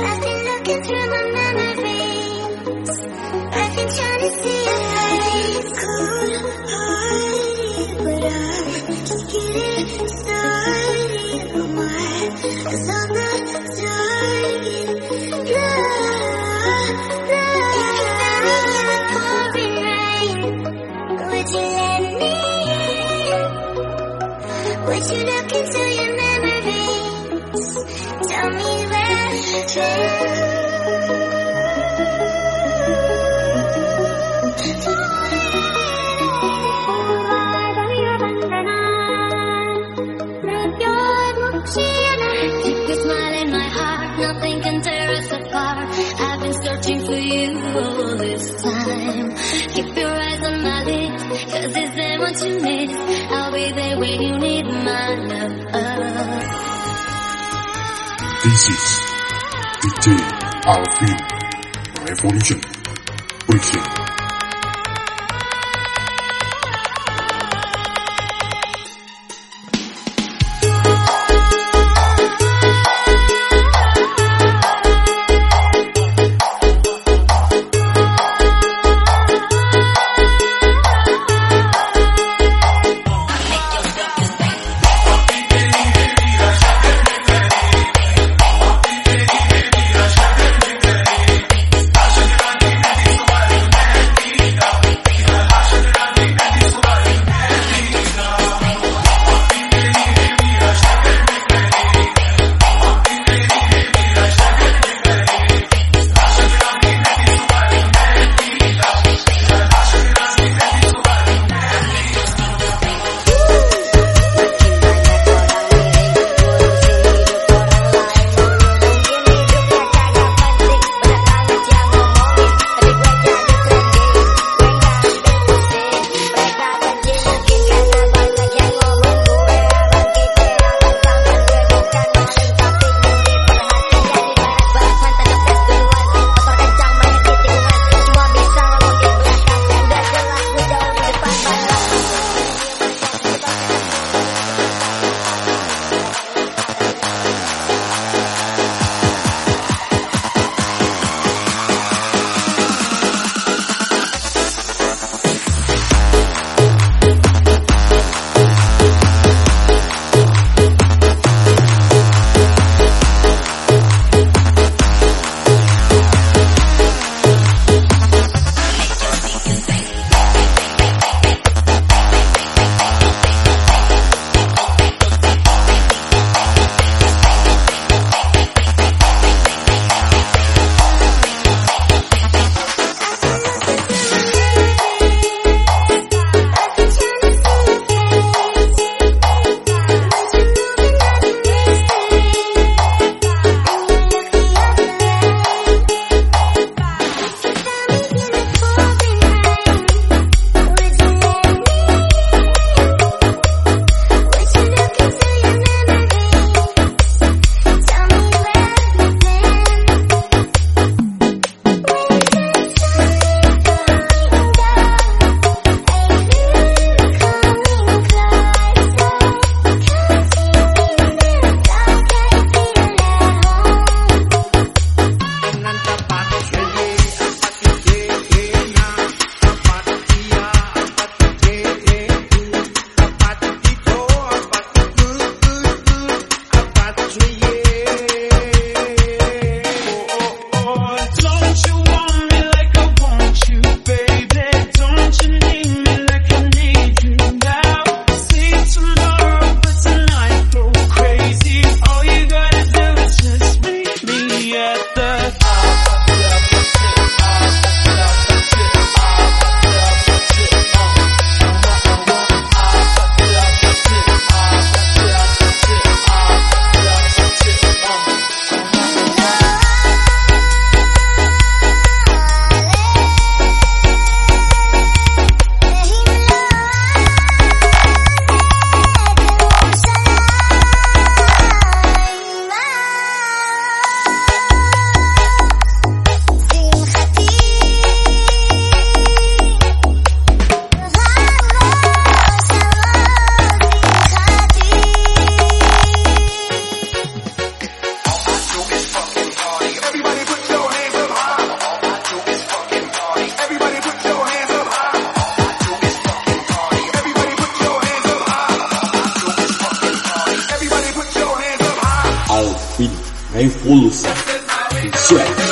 I've Would you look into your memories? Tell me where you this time. Keep your eyes on my what you miss? I'll be there when you need my. This is Revolution. É em evolução. Isso é.